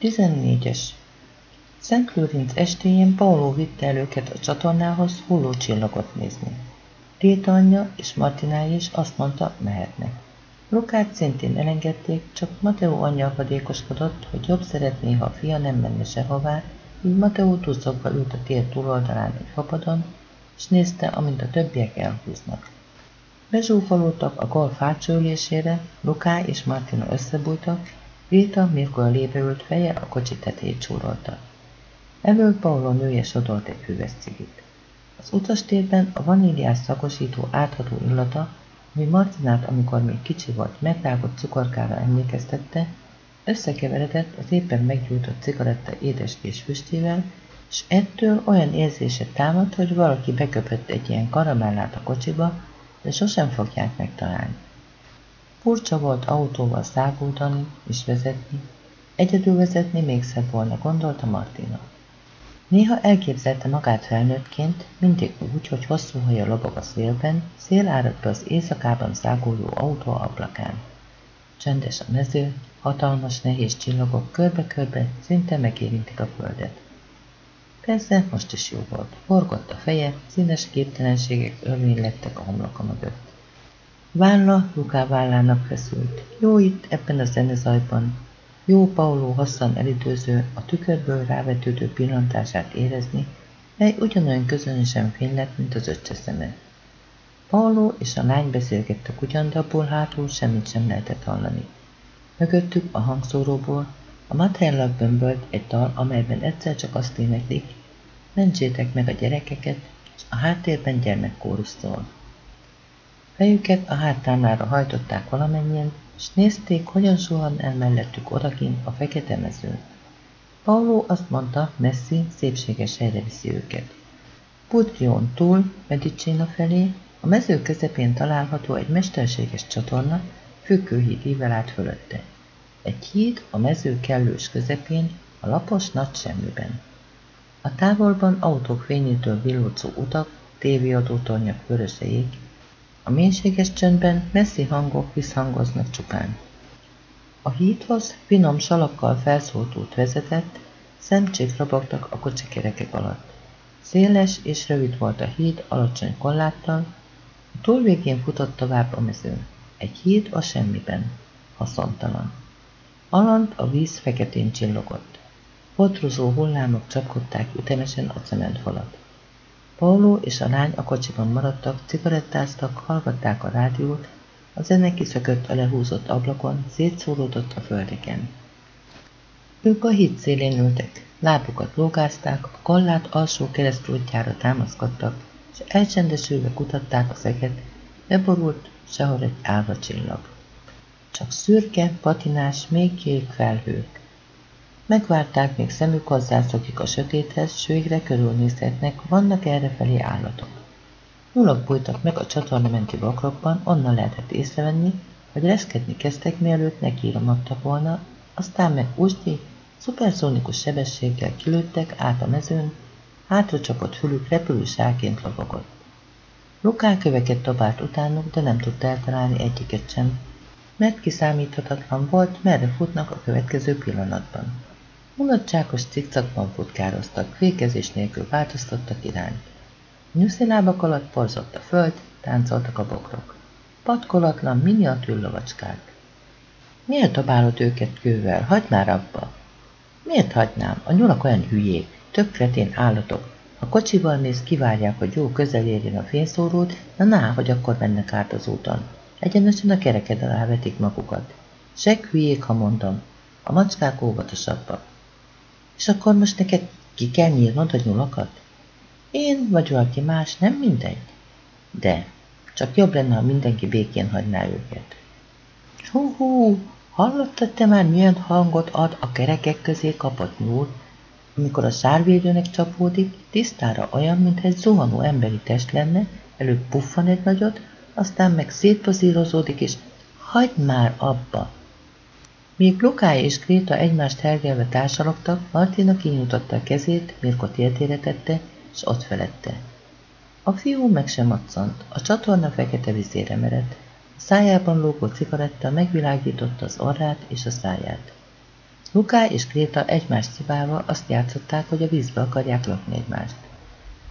14-es Szent Lőrinc estéjén Pauló vitte el őket a csatornához hulló csillagot nézni. Réta anyja és Martinái is azt mondta, mehetnek. Lukát szintén elengedték, csak Mateo anyja akadékoskodott, hogy jobb szeretné, ha a fia nem menne sehová, így Mateo tuszogva ült a tér túloldalán egy fapadon, és nézte, amint a többiek elhúznak. Bezsúfolódtak a golf hátsó Luká és Martina összebújtak, Rita, mikor a lébe ült feje, a kocsi tetejét csúrolta. Elől Paulo nője sodolt egy füves cigit. Az utastérben a vaníliás szakosító átható illata, ami Martinát, amikor még kicsi volt, megvágott cukorkára emlékeztette, összekeveredett az éppen meggyújtott cigaretta édeskés füstével, és ettől olyan érzése támadt, hogy valaki beköpött egy ilyen karamellát a kocsiba, de sosem fogják megtalálni. Furcsa volt autóval száguldani és vezetni, egyedül vezetni még szebb volna, gondolta Martina. Néha elképzelte magát felnőttként, mindig úgy, hogy hosszú haja lobog a szélben, szél árad be az éjszakában száguldó autó ablakán. Csendes a mező, hatalmas, nehéz csillagok körbe-körbe szinte megérintik a földet. Persze, most is jó volt. Forgott a feje, színes képtelenségek örvény lettek a homloka mögött. Válla Luká vállának feszült. Jó itt, ebben a zenezajban. Jó Pauló hosszan elidőző, a tükörből rávetődő pillantását érezni, mely ugyanolyan közönösen fénylett, mint az öccse szeme. Pauló és a lány beszélgettek ugyan, de abból hátul semmit sem lehetett hallani. Mögöttük a hangszóróból a Matella bömbölt egy dal, amelyben egyszer csak azt éneklik, mentsétek meg a gyerekeket, és a háttérben gyermekkórusz szól. Fejüket a háttámlára hajtották valamennyien, és nézték, hogyan suhan el mellettük odakint a fekete mező. Paulo azt mondta, messzi, szépséges helyre viszi őket. Putrión túl, Medicina felé, a mező közepén található egy mesterséges csatorna, függőhíd ível át fölötte. Egy híd a mező kellős közepén, a lapos nagy semmiben. A távolban autók fényétől villócó utak, tévéadótornyak vöröse ég, a mélységes csöndben messzi hangok visszhangoznak csupán. A hídhoz finom salakkal felszólt út vezetett, szemcsék rabogtak a kerekek alatt. Széles és rövid volt a híd alacsony kolláttal, a túlvégén futott tovább a mezőn. Egy híd a semmiben, haszontalan. Alant a víz feketén csillogott. Potrozó hullámok csapkodták ütemesen a cementfalat. Paulo és a lány a kocsiban maradtak, cigarettáztak, hallgatták a rádiót, a zene kiszökött a lehúzott ablakon, szétszólódott a földeken. Ők a híd szélén ültek, lábukat lógázták, a kallát alsó keresztútjára támaszkodtak, és elcsendesülve kutatták a szeget, beborult sehol egy álva csillag. Csak szürke, patinás, még kék felhők. Megvárták, még szemük hozzászokik a sötéthez, s végre körülnézhetnek, vannak errefelé állatok. Nyulak bújtak meg a csatornamenti bakrokban, onnan lehetett észrevenni, hogy reszkedni kezdtek, mielőtt nekiromadtak volna, aztán meg úsdi, szuperszónikus sebességgel kilőttek át a mezőn, hátra csapott fülük repülősárként lobogott. Lukán köveket dobált utánuk, de nem tudta eltalálni egyiket sem, mert kiszámíthatatlan volt, merre futnak a következő pillanatban. Mulatságos cikcakban futkároztak, fékezés nélkül változtattak irányt. Nyuszilábak alatt porzott a föld, táncoltak a bokrok. Patkolatlan miniatűr lovacskák. Miért dobálod őket kővel? Hagyd már abba! Miért hagynám? A nyulak olyan hülyék, több kretén állatok. Ha kocsival mész, kivárják, hogy jó közel érjen a fényszórót, na ná, hogy akkor mennek át az úton. Egyenesen a kereked alá vetik magukat. Sek hülyék, ha mondom. A macskák óvatosabbak. És akkor most neked ki kell nyírnod a nyulakat? Én vagy valaki más, nem mindegy. De, csak jobb lenne, ha mindenki békén hagyná őket. Hú-hú, hallottad te már milyen hangot ad a kerekek közé kapott nyúl, amikor a sárvédőnek csapódik, tisztára olyan, mint egy zuhanó emberi test lenne, előbb puffan egy nagyot, aztán meg szétpozírozódik, és hagyd már abba! Míg Lukály és Kréta egymást hergelve társalogtak, Martina kinyújtotta a kezét, Mirko tértére tette, és ott felette. A fiú meg sem adszant, a csatorna fekete vizére merett, a szájában lógó cigaretta megvilágította az orrát és a száját. Luká és Gréta egymást szibálva azt játszották, hogy a vízbe akarják lökni egymást.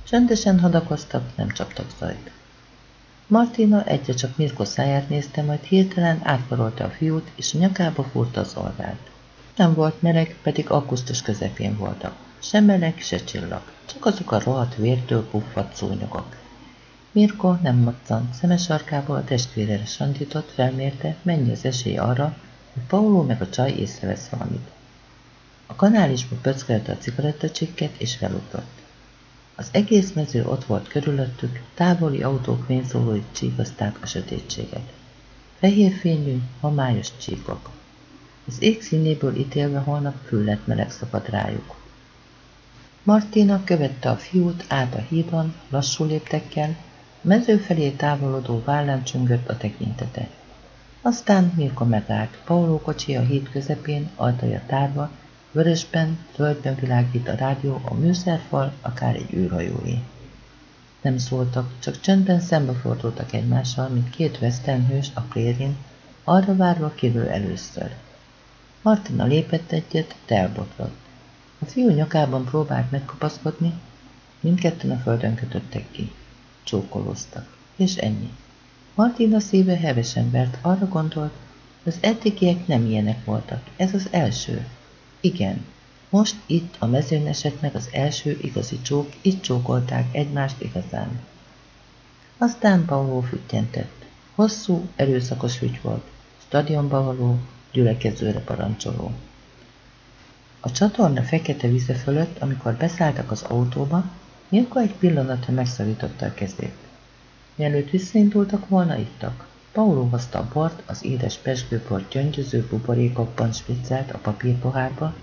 Csöndesen hadakoztak, nem csaptak zajt. Martina egyre csak Mirko száját nézte, majd hirtelen átkarolta a fiút, és a nyakába fúrta az orrát. Nem volt meleg, pedig augusztus közepén voltak. Se meleg, se csillag, csak azok a rohadt vértől puffadt szúnyogok. Mirko nem moccant, szemes sarkából a testvérére sandított, felmérte, mennyi az esély arra, hogy Paulo meg a csaj észrevesz valamit. A kanálisba pöckelte a cigarettacsikket és felugrott. Az egész mező ott volt körülöttük, távoli autók vényszólóit csípazták a sötétséget. Fehér fényű, homályos csíkok. Az ég színéből ítélve holnap füllet meleg szakad rájuk. Martina követte a fiút át a hídon, lassú léptekkel, mező felé távolodó vállán csüngött a tekintete. Aztán Mirko megállt, Pauló kocsi a híd közepén, ajtaja tárva, vörösben, tölgyben világít a rádió, a műszerfal, akár egy űrhajóé. Nem szóltak, csak csendben szembefordultak egymással, mint két westernhős a prérin, arra várva kívül először. Martina lépett egyet, de elbotlott. A fiú nyakában próbált megkapaszkodni, mindketten a földön kötöttek ki. Csókolóztak. És ennyi. Martina szíve hevesen vert, arra gondolt, az eddigiek nem ilyenek voltak. Ez az első. Igen. Most itt a mezőn esett meg az első igazi csók, itt csókolták egymást igazán. Aztán Pauló füttyentett. Hosszú, erőszakos ügy volt. Stadionba való, gyülekezőre parancsoló. A csatorna fekete vize fölött, amikor beszálltak az autóba, Mirko egy pillanatra megszavította a kezét. Mielőtt visszaindultak volna, ittak. Paulo hozta a bort, az édes pesgőbort gyöngyöző buborékokban spiccelt a papírpohárba,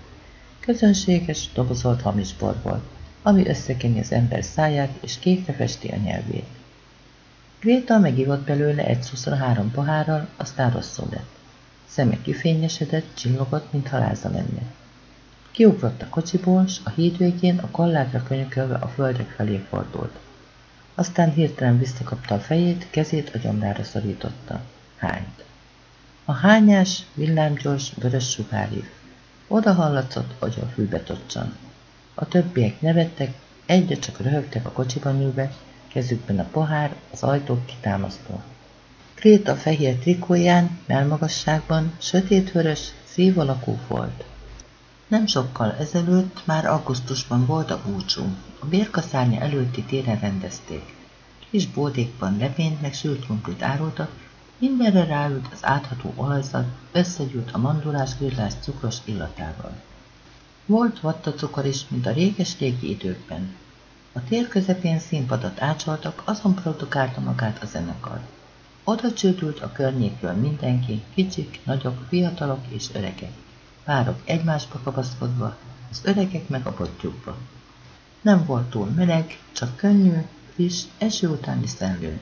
közönséges, dobozolt hamis bor volt, ami összekeni az ember száját és kékre festi a nyelvét. Gréta megivott belőle egy szuszra három pohárral, aztán rosszul lett. Szeme kifényesedett, csillogott, mintha láza lenne. Kiugrott a kocsiból, s a híd végén a kollágra könyökölve a földek felé fordult. Aztán hirtelen visszakapta a fejét, kezét a gyomrára szorította. Hányt. A hányás, villámgyors, vörös sugárhív. Oda hallatszott, hogy a fülbe tocsan. A többiek nevettek, egyre csak röhögtek a kocsiban ülve, kezükben a pohár, az ajtók kitámasztó. Kréta fehér trikóján, melmagasságban, sötétvörös, szív alakú volt. Nem sokkal ezelőtt, már augusztusban volt a búcsú. A bérkaszárnya előtti téren rendezték. Kis bódékban levényt meg sült krumplit árultak, mindenre ráült az átható olajzat, összegyűlt a mandulás grillás cukros illatával. Volt vattacukor is, mint a réges-régi időkben. A tér közepén színpadat ácsoltak, azon produkálta magát a zenekar. Oda csődült a környékről mindenki, kicsik, nagyok, fiatalok és öregek. Párok egymásba kapaszkodva, az öregek meg a bottyukba. Nem volt túl meleg, csak könnyű, friss, eső utáni szenlő.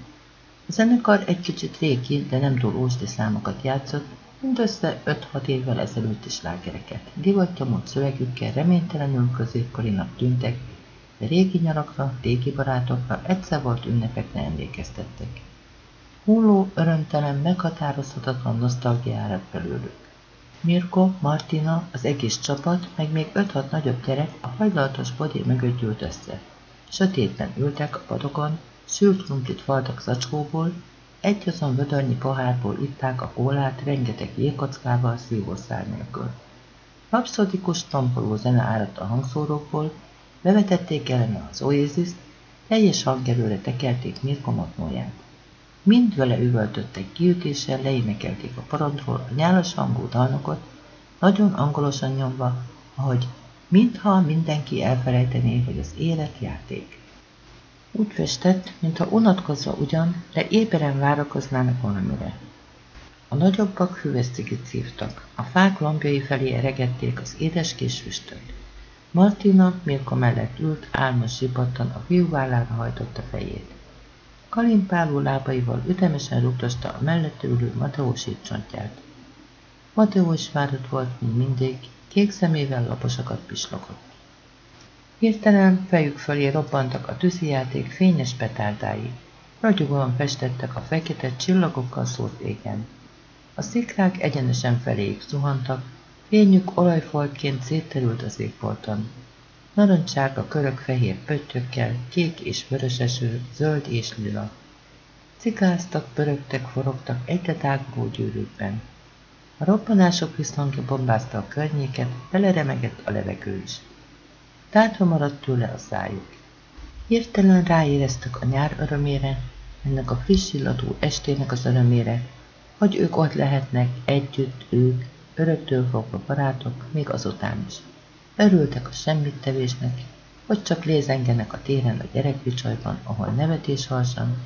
A zenekar egy kicsit régi, de nem túl ósdi számokat játszott, mindössze 5-6 évvel ezelőtt is lágereket. Divatja múlt szövegükkel reménytelenül középkorinak tűntek, de régi nyarakra, régi barátokra egyszer volt ünnepekre emlékeztettek. Hulló, örömtelen, meghatározhatatlan nosztalgia belőlük. Mirko, Martina, az egész csapat, meg még 5-6 nagyobb gyerek a fagylaltos bodé mögött gyűlt össze. Sötétben ültek a padokon, szült krumplit faltak zacskóból, egy azon vödörnyi pohárból itták a kólát rengeteg jégkockával szívószár nélkül. Rapszodikus, tompoló zene áradt a hangszórókból, bevetették ellene az oéziszt, teljes hangerőre tekerték Mirko matnóját. Mind vele üvöltöttek kiütéssel, leénekelték a parantról a nyálas hangú dalnokot, nagyon angolosan nyomva, ahogy mintha mindenki elfelejtené, hogy az élet játék. Úgy festett, mintha unatkozva ugyan, de éberen várakoznának valamire. A nagyobbak füves cigit szívtak, a fák lombjai felé eregették az édes kis füstöt. Martina Mirko mellett ült, álmos zsibbattan a fiú vállára hajtotta fejét. Kalimpáló lábaival ütemesen rúgtasta a mellette ülő Mateó sípcsontját. Mateó is fáradt volt, mint mindig, kék szemével laposakat pislogott. Hirtelen fejük fölé robbantak a tűzijáték fényes petárdái. Ragyogóan festettek a fekete csillagokkal szólt égen. A szikrák egyenesen feléjük zuhantak, Fényük olajfoltként szétterült az égbolton. Narancssárga körök fehér pöttyökkel, kék és vörös eső, zöld és lila. Cikáztak, pörögtek, forogtak egyre táguló gyűrűkben. A robbanások visszhangja bombázta a környéket, beleremegett a levegő is. Tátva maradt tőle a szájuk. Hirtelen ráéreztek a nyár örömére, ennek a friss illatú estének az örömére, hogy ők ott lehetnek, együtt, ők, öröktől fogva barátok, még azután is. Örültek a semmittevésnek, hogy csak lézengenek a téren a gyerekvicsajban, ahol nevetés harsan,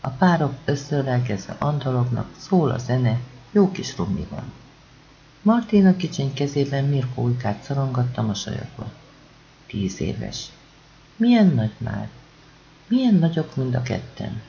a párok összölelkezve andalognak, szól a zene, jó kis rummi van. Martina kicsiny kezében Mirko ujkát szorongatta mosolyogva. Tíz éves. Milyen nagy már. Milyen nagyok mind a ketten.